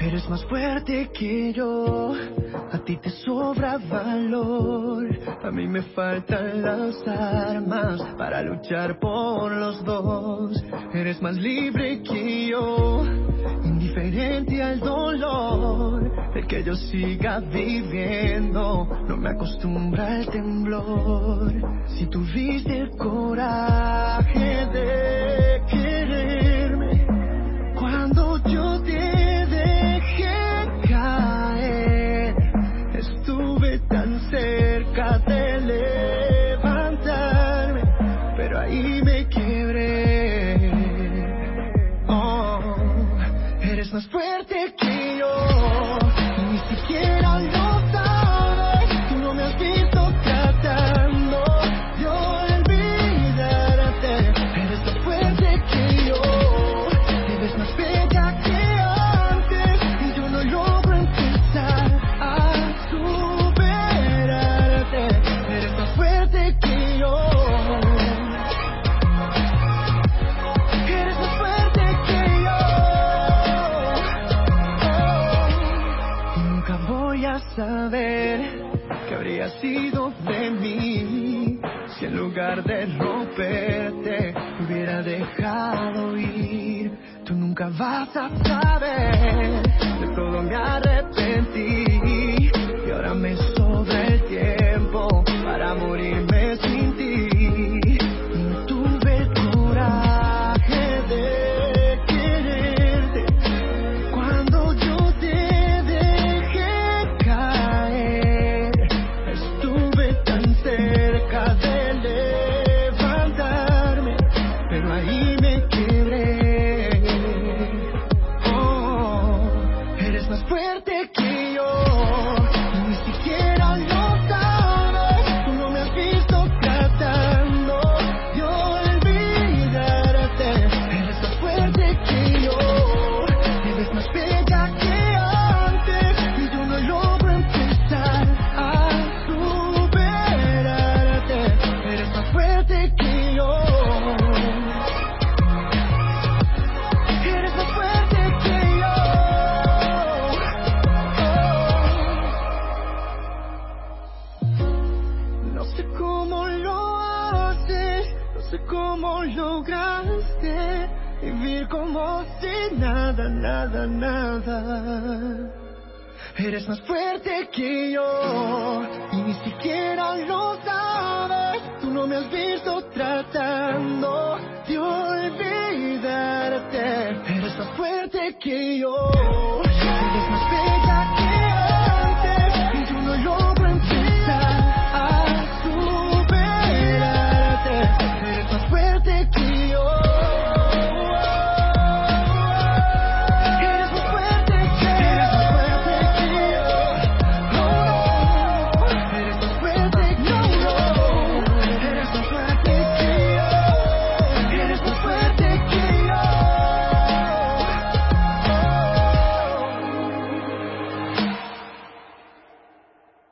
Eres más fuerte que yo, a ti te sobra valor, a mí me faltan las armas para luchar por los dos. Eres más libre que yo, indiferente al dolor, el que yo siga viviendo, no me acostumbra al temblor. Si tuviste el coraje de ahí me quebré. Oh, eres más fuerte saber qué habría sido de mí si en lugar de romperte te hubiera dejado ir. Tú nunca vas a saber de todo me arrepentí y ahora me sobra el tiempo sé cómo lograste vivir como si nada, nada, nada. Eres más fuerte que yo y ni siquiera lo sabes. Tú no me has visto tratando de olvidarte. Eres más fuerte que yo.